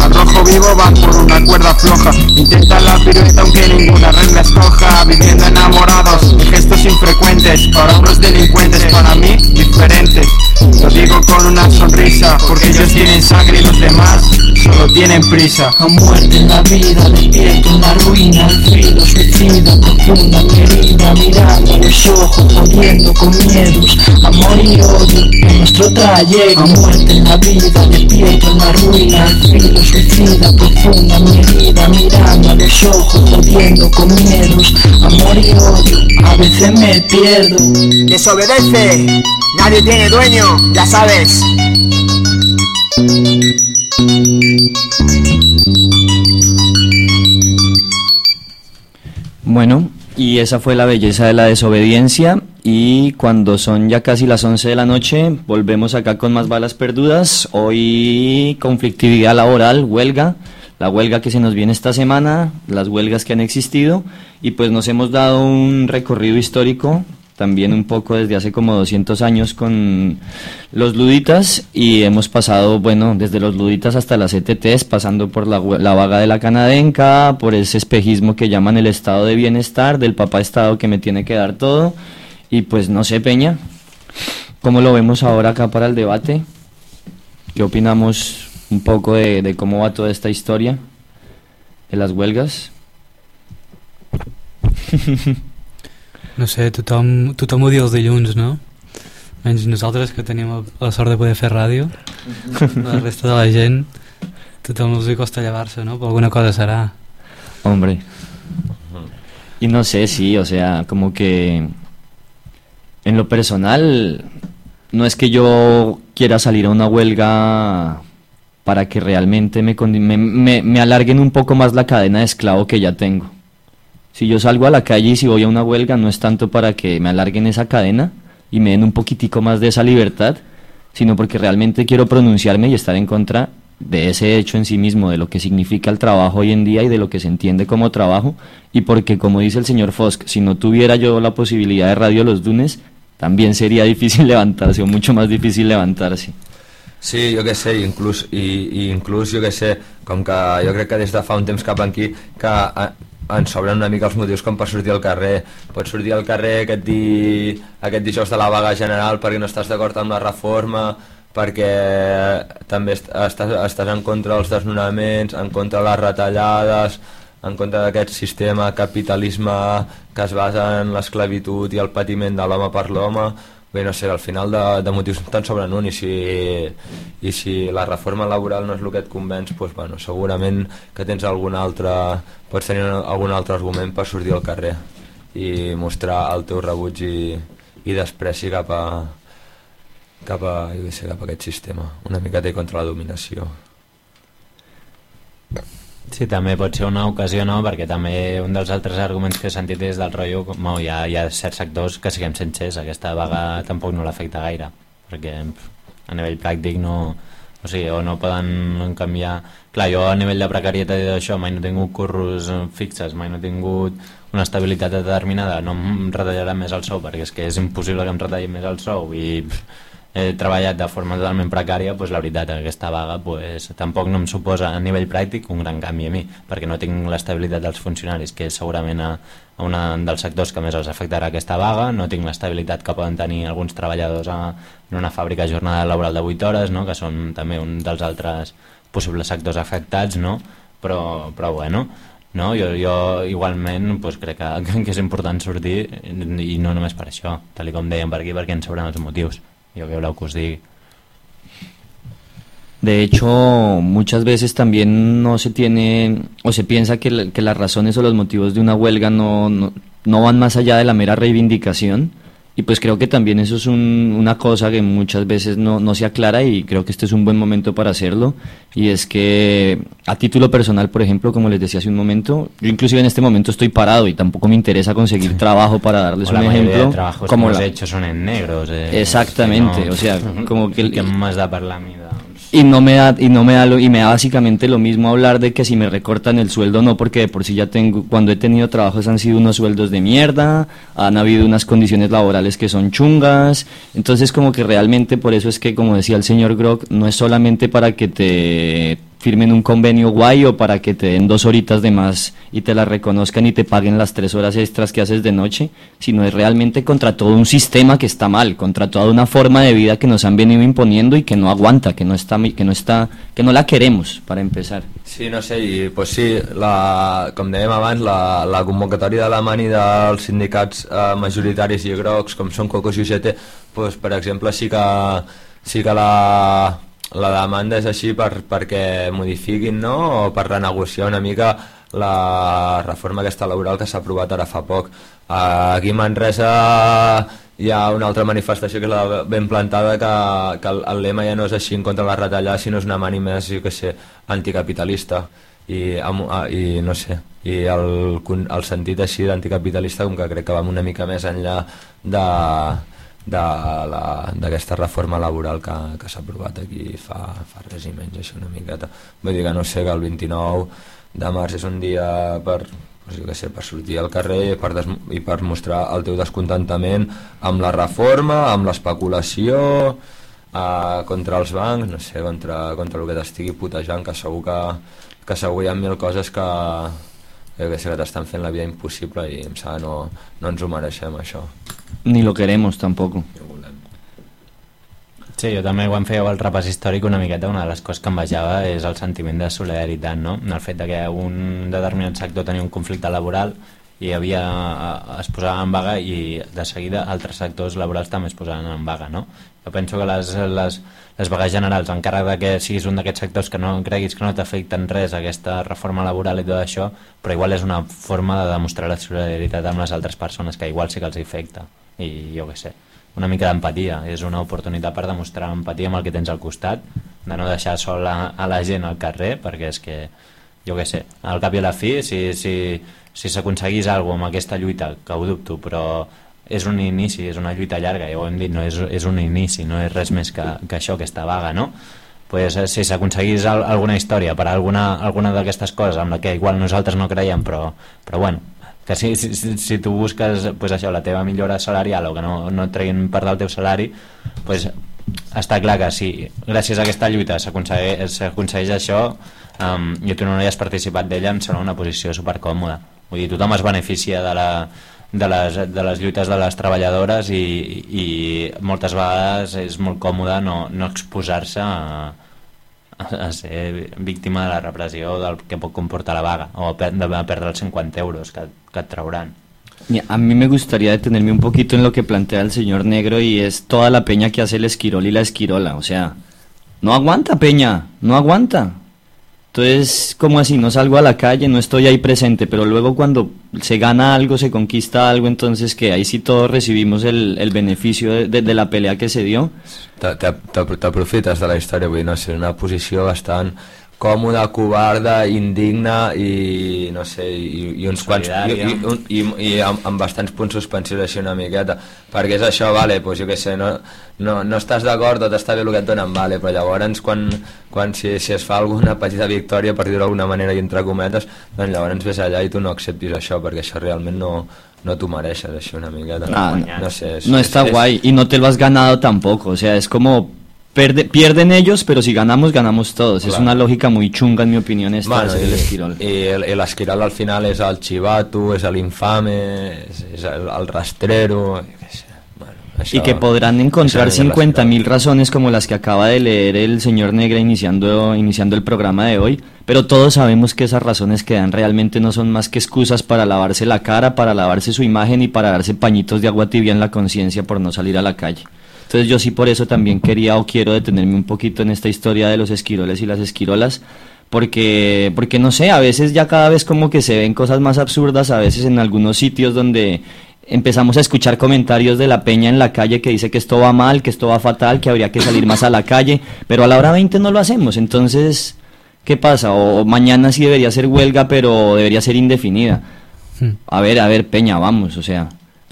Al rojo vivo van por una cuerda floja, intentan la pirueta aunque ninguna regla escoja, viviendo enamorados gestos infrecuentes, para unos delincuentes, para mí diferentes. Lo digo con una sonrisa, porque ellos tienen sangre y los demás solo tienen prisa. A muerte en la vida, despierto una ruina, al filo suicida, profunda mi herida, mirando a los ojos, jodiendo con miedos, amor y odio en nuestro trayecto. A muerte en la vida, despierto una ruina, al filo suicida, profunda mi herida, mirando a los ojos, jodiendo con miedos, amor y odio, a veces me pierdo. Desobedece, nadie tiene dueño, ya sabes. Bueno, y esa fue la belleza de la desobediencia. Y cuando son ya casi las 11 de la noche, volvemos acá con más balas perdudas. Hoy conflictividad laboral, huelga, la huelga que se nos viene esta semana, las huelgas que han existido. Y pues nos hemos dado un recorrido histórico también un poco desde hace como 200 años con los luditas y hemos pasado, bueno, desde los luditas hasta las ETTs, pasando por la, la, vaga de la canadenca, por ese espejismo que llaman el estado de bienestar, del papá estado que me tiene que dar todo y pues no sé, Peña, ¿cómo lo vemos ahora acá para el debate? ¿Qué opinamos un poco de, de cómo va toda esta historia de las huelgas? *laughs* No sé, tothom, tothom ho diu els dilluns, no? Menys nosaltres que tenim la sort de poder fer ràdio. *laughs* La resta de la gent, tothom els hi costa llevar-se, no? Però alguna cosa serà. Hombre. Y no sé, sí, o sea, como que en lo personal, no es que yo quiera salir a una huelga para que realmente me, me, me- alarguen un poco más la cadena de esclavo que ya tengo. Si yo salgo a la calle y si voy a una huelga, no es tanto para que me alarguen esa cadena y me den un poquitico más de esa libertad, sino porque realmente quiero pronunciarme y estar en contra de ese hecho en sí mismo, de lo que significa el trabajo hoy en día y de lo que se entiende como trabajo, y porque como dice el señor Fosk, si no tuviera yo la posibilidad de radio los lunes, también sería difícil *laughs* levantarse o mucho más difícil levantarse. Sí, jo què sé, inclús, i, i inclús jo què sé, com que jo crec que des de fa un temps cap aquí que ens sobren una mica els motius com per sortir al carrer. Pots sortir al carrer aquest, di, aquest dijous de la vaga general perquè no estàs d'acord amb la reforma, perquè també est estàs, estàs en contra dels desnonaments, en contra de les retallades, en contra d'aquest sistema capitalisme que es basa en l'esclavitud i el patiment de l'home per l'home bé, no sé, al final de, de motius te'n sobren un i si, i si la reforma laboral no és el que et convenç doncs, bueno, segurament que tens algun altre pots tenir algun altre argument per sortir al carrer i mostrar el teu rebuig i, i despreci cap a cap a, sé, cap a aquest sistema una miqueta i contra la dominació Sí, també pot ser una ocasió, no? Perquè també un dels altres arguments que he sentit és del rotllo, com oh, hi, ha, hi ha certs sectors que siguem sencers, aquesta vaga tampoc no l'afecta gaire, perquè a nivell pràctic no, o sigui, o no poden canviar... Clar, jo a nivell de precarietat d'això mai no he tingut curros fixes, mai no he tingut una estabilitat determinada, no em retallarà més el sou, perquè és que és impossible que em retalli més el sou i pff, he treballat de forma totalment precària, doncs la veritat, aquesta vaga pues, tampoc no em suposa a nivell pràctic un gran canvi a mi, perquè no tinc l'estabilitat dels funcionaris, que és segurament a, a una dels sectors que més els afectarà aquesta vaga, no tinc l'estabilitat que poden tenir alguns treballadors a, en una fàbrica jornada laboral de 8 hores, no? que són també un dels altres possibles sectors afectats, no? però, però bueno, no? Jo, jo igualment pues, crec que, *laughs* que és important sortir i no només per això, tal com dèiem per aquí, perquè ens sobren els motius. Jo voleu que us digui? De hecho, muchas veces también no se tiene o se piensa que, que las razones o los motivos de una huelga no, no, no van más allá de la mera reivindicación. Y pues creo que también eso es un- una cosa que muchas veces no, no se aclara y creo que este es un buen momento para hacerlo. Y es que a título personal, por ejemplo, como les decía hace un momento, yo inclusive en este momento estoy parado y tampoco me interesa conseguir trabajo para darles O la un mayoría ejemplo. de trabajos como que hemos la- hecho son en negros. eh, Exactamente, no- o sea, como que *laughs* el- que más da para la vida. Y no me da y no me da lo, y me da básicamente lo mismo hablar de que si me recortan el sueldo no porque de por sí ya tengo cuando he tenido trabajos han sido unos sueldos de mierda han habido unas condiciones laborales que son chungas. Entonces como que realmente por eso es que como decía el señor Grock no es solamente para que te firmen un convenio guay o para que te den dos horitas de más y te la reconozcan y te paguen las tres horas extras que haces de noche, sino es realmente contra todo un sistema que está mal, contra toda una forma de vida que nos han venido imponiendo y que no aguanta, que no está, que no está, que no la queremos para empezar. Sí, no sé, i pues sí, la, com dèiem abans, la, la convocatòria de la mani dels sindicats eh, majoritaris i grocs, com són Cocos i UGT, pues, per exemple, sí que, sí que la, la demanda és així per, perquè modifiquin no? o per renegociar una mica la reforma aquesta laboral que s'ha aprovat ara fa poc. Aquí a Manresa hi ha una altra manifestació que és la ben plantada que, que el, el lema ja no és així en contra de les retallades sinó és una mani més, jo què sé, anticapitalista i, ah, i no sé i el, el sentit així d'anticapitalista com que crec que va una mica més enllà de de la- d'aquesta reforma laboral que, que s'ha aprovat aquí fa, fa res i menys això una miqueta vull dir que no sé que el 29 de març és un dia per doncs jo sé, per sortir al carrer i per, des, i per mostrar el teu descontentament amb la reforma, amb l'especulació eh, contra els bancs, no sé, contra, contra el que t'estigui putejant, que segur que, que segur hi ha mil coses que, jo què sé, que t'estan fent la vida impossible i em sembla no, no ens ho mereixem això. Ni lo queremos tampoco. Sí, jo també quan fèieu el repàs històric una miqueta una de les coses que em vejava és el sentiment de solidaritat, no? El fet de que un determinat sector tenia un conflicte laboral i havia, eh, es posaven en vaga i de seguida altres sectors laborals també es posaven en vaga no? jo penso que les, les, les vagues generals encara que siguis un d'aquests sectors que no creguis que no t'afecten res aquesta reforma laboral i tot això però igual és una forma de demostrar la solidaritat amb les altres persones que igual sí que els afecta i jo què sé una mica d'empatia, és una oportunitat per demostrar empatia amb el que tens al costat de no deixar sol a, a la gent al carrer perquè és que jo què sé, al cap i a la fi, si, si, si s'aconseguís alguna amb aquesta lluita, que ho dubto, però és un inici, és una lluita llarga, ja ho hem dit, no és, és un inici, no és res més que, que això, aquesta vaga, no? pues, eh, si s'aconseguís al, alguna història per alguna, alguna d'aquestes coses amb la que igual nosaltres no creiem però, però bueno, que si, si, si tu busques pues això, la teva millora salarial o que no, no treguin part del teu salari pues, està clar que si gràcies a aquesta lluita s'aconsegueix això um, i tu no hi has participat d'ella em sembla una posició supercòmoda. Vull dir, tothom es beneficia de, la, de, les, de les lluites de les treballadores i, i moltes vegades és molt còmode no, no exposar-se a, a ser víctima de la repressió del que pot comportar la vaga o de perdre els 50 euros que, que et trauran a mí me gustaría detenerme un poquito en lo que plantea el señor Negro y es toda la peña que hace el esquirol y la esquirola. O sea, no aguanta peña, no aguanta. Entonces, como así? No salgo a la calle, no estoy ahí presente, pero luego cuando se gana algo, se conquista algo, entonces que ahí sí todos recibimos el, el beneficio de, la pelea que se dio. T'aprofites de la història, vull dir, no una posició bastant còmode, covarda, indigna i no sé, i, i uns quants i, i, i, i amb, amb bastants punts suspensius així una miqueta. Perquè és això, vale, pues jo què sé no, no, no estàs d'acord, tot està bé el que et donen vale, però llavors quan, quan si, si es fa alguna petita victòria per dir-ho d'alguna manera i entre cometes doncs llavors ves allà i tu no acceptis això perquè això realment no, no t'ho mereixes així una miqueta. No, no, no. sé, és, no està és, guai i no te lo has ganado tampoco o sea, es como Perde, pierden ellos, pero si ganamos, ganamos todos. Claro. Es una lògica muy chunga, en mi opinió, esta de l'Esquirol. I l'Esquirol al final és el chivato, és l'infame, és, és el, el rastrero... Bueno, y que podrán encontrar 50.000 razones como las que acaba de leer el señor Negra iniciando, iniciando el programa de hoy, pero todos sabemos que esas razones que dan realmente no son más que excusas para lavarse la cara, para lavarse su imagen y para darse pañitos de agua tibia en la conciencia por no salir a la calle. Entonces yo sí por eso también quería o quiero detenerme un poquito en esta historia de los esquiroles y las esquirolas, porque, porque no sé, a veces ya cada vez como que se ven cosas más absurdas, a veces en algunos sitios donde empezamos a escuchar comentarios de la peña en la calle que dice que esto va mal, que esto va fatal, que habría que salir más a la calle, pero a la hora 20 no lo hacemos, entonces, ¿qué pasa? O mañana sí debería ser huelga, pero debería ser indefinida. Hmm. A ver, a ver, peña, vamos, o sea,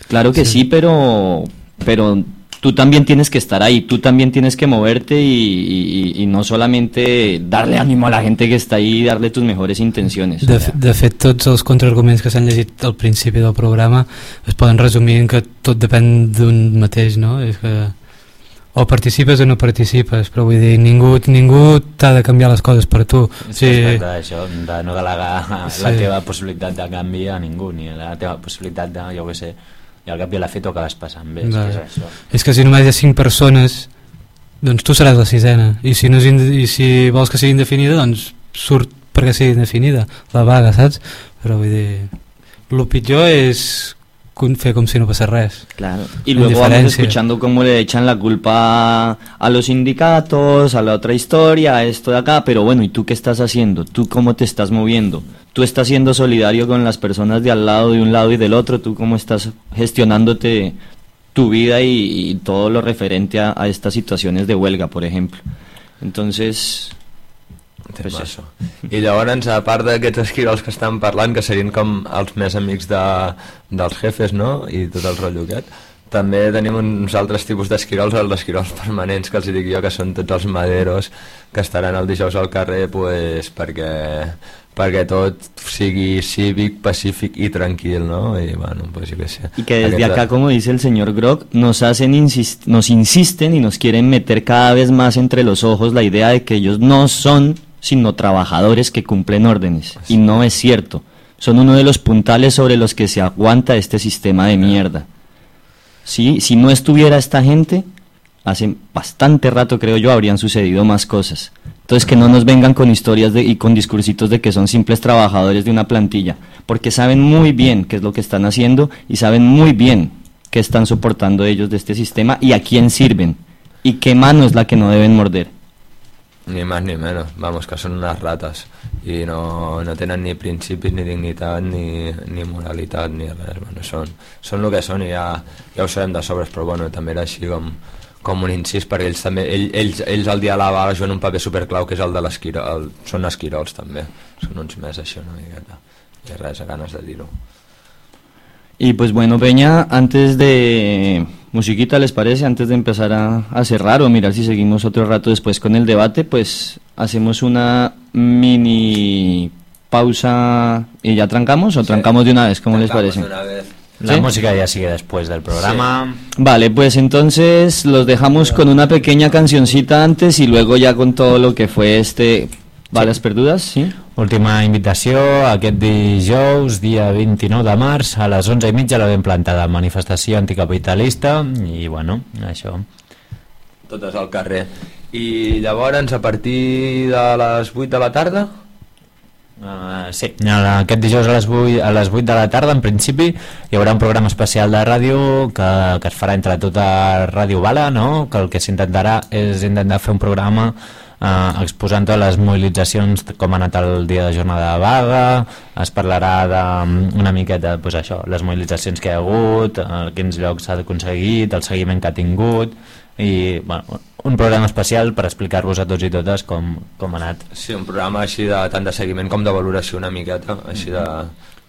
claro que sí, sí pero, pero tú también tienes que estar ahí, tú también tienes que moverte y, y, y no solamente darle ánimo a la gente que està ahí i darle tus mejores intenciones. De, de fet, tots els contraarguments que s'han llegit al principi del programa es poden resumir en que tot depèn d'un mateix, no? És que o participes o no participes, però vull dir, ningú, ningú t'ha de canviar les coses per tu. És sí. això, de no delegar sí. la teva possibilitat de canvi a ningú, ni la teva possibilitat de, jo què sé, i al cap i a la fi t'ho acabes passant bé, és, que és, això. és que si només hi ha 5 persones doncs tu seràs la sisena i si, no és i si vols que sigui indefinida doncs surt perquè sigui indefinida la vaga, saps? però vull dir el pitjor és fe como si no pasa res. Claro. Y luego vamos escuchando cómo le echan la culpa a los sindicatos, a la otra historia, a esto de acá, pero bueno, ¿y tú qué estás haciendo? ¿Tú cómo te estás moviendo? ¿Tú estás siendo solidario con las personas de al lado, de un lado y del otro? ¿Tú cómo estás gestionándote tu vida y, y todo lo referente a, a estas situaciones de huelga, por ejemplo? Entonces, Pues això. I llavors, a part d'aquests esquirols que estan parlant, que serien com els més amics de, dels jefes, no?, i tot el rotllo aquest, també tenim uns altres tipus d'esquirols, els esquirols *laughs* permanents, que els dic jo, que són tots els maderos que estaran el dijous al carrer pues, perquè, perquè tot sigui cívic, pacífic i tranquil, ¿no? Y bueno, pues yo qué sé. Y que desde acá, como dice el señor Grock, nos hacen insist nos insisten y nos quieren meter cada vez más entre los ojos la idea de que ellos no son sino trabajadores que cumplen órdenes. Y no es cierto. Son uno de los puntales sobre los que se aguanta este sistema de mierda. ¿Sí? Si no estuviera esta gente, hace bastante rato creo yo habrían sucedido más cosas. Entonces que no nos vengan con historias de, y con discursitos de que son simples trabajadores de una plantilla. porque saben muy bien qué es lo que están haciendo y saben muy bien qué están soportando ellos de este sistema y a quién sirven y qué mano es la que no deben morder. Ni más ni menos, vamos, que són unes rates i no, no tenen ni principis, ni dignitat, ni, ni moralitat, ni res, bueno, són, són el que són i ja, ja ho sabem de sobres, però bueno, també era així com un incís, perquè ells també, ell, ells, ells al dia de la vaga juguen un paper superclau que és el de l'esquirol, són esquirols també, són uns més així una miqueta, i res, a ganes de dir-ho. Y pues bueno, Peña, antes de musiquita, ¿les parece? Antes de empezar a, a, cerrar o mirar si seguimos otro rato después con el debate, pues hacemos una mini pausa y ya trancamos o sí. trancamos de una vez, ¿cómo trancamos les parece? De una vez. La ¿Sí? música ya sigue después del programa. Sí. Vale, pues entonces los dejamos con una pequeña cancioncita antes y luego ya con todo lo que fue este Bales sí. perdudes, sí? Última invitació, aquest dijous, dia 29 de març, a les 11 i mitja la ben plantada manifestació anticapitalista i, bueno, això. Totes al carrer. I llavors, a partir de les 8 de la tarda? Uh, sí, aquest dijous a les, 8, a les 8 de la tarda en principi hi haurà un programa especial de ràdio que, que es farà entre tota Ràdio Bala no? que el que s'intentarà és intentar fer un programa eh, exposant totes les mobilitzacions com ha anat el dia de jornada de vaga es parlarà de mm, una miqueta pues això, les mobilitzacions que hi ha hagut a quins llocs s'ha aconseguit el seguiment que ha tingut i bueno, un programa especial per explicar-vos a tots i totes com, com ha anat Sí, un programa així de tant de seguiment com de valoració una miqueta així de,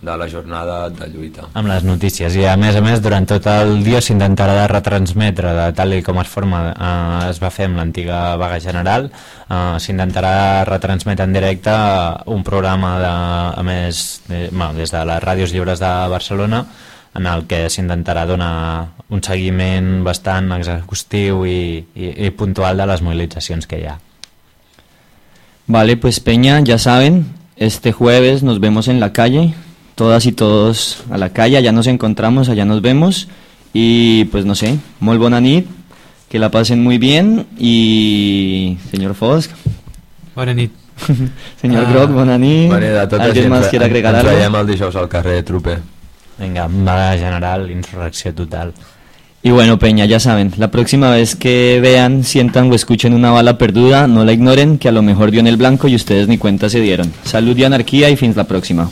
de la jornada de lluita. Amb les notícies i a més a més durant tot el dia s'intentarà de retransmetre de tal i com es forma eh, es va fer amb l'antiga vaga general eh, s'intentarà retransmetre en directe un programa de, a més de, bueno, des de les ràdios lliures de Barcelona en el que s'intentarà donar un seguiment bastant exhaustiu i, i, i puntual de les movilitzacions que hi ha. Vale, pues Peña, ya saben, este jueves nos vemos en la calle, todas y todos a la calle, allá nos encontramos, allá nos vemos y pues no sé, muy bona nit, que la pasen muy bien y señor Fosc. Bona nit. *laughs* señor ah. Groc, bona nit. Bona nit a totes ¿Alguien más quiere agregar algo? Ens veiem el dijous al carrer Trupe. Venga, vaga general, insurrecció total. Y bueno, Peña, ya saben, la próxima vez que vean, sientan o escuchen una bala perduda, no la ignoren, que a lo mejor dio en el blanco y ustedes ni cuenta se dieron. Salud y anarquía y fins la próxima.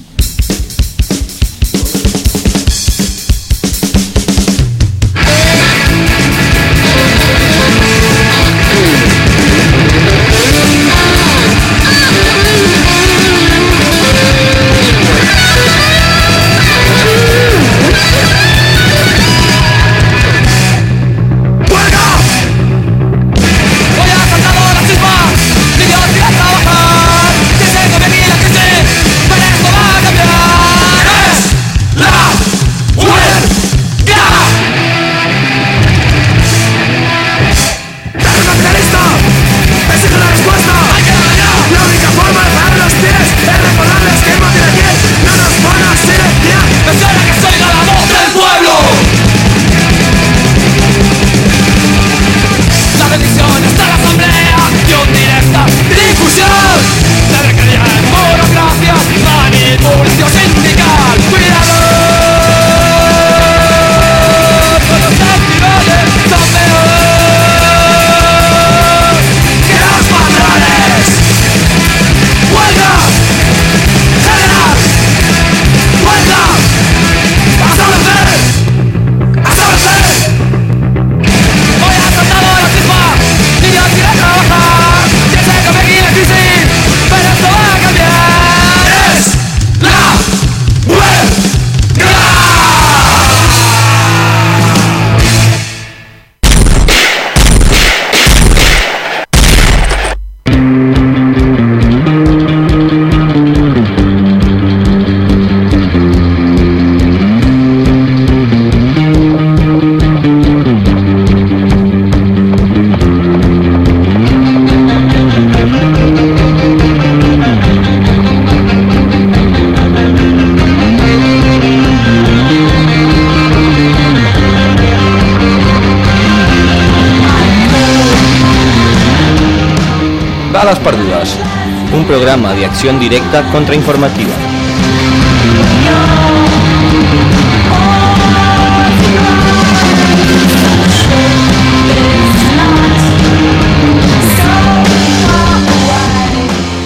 Acción directa contrainformativa.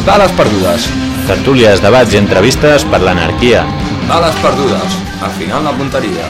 Bales perdudes. Tertúlies, debats i entrevistes per l'anarquia. Bales perdudes. Al final la punteria.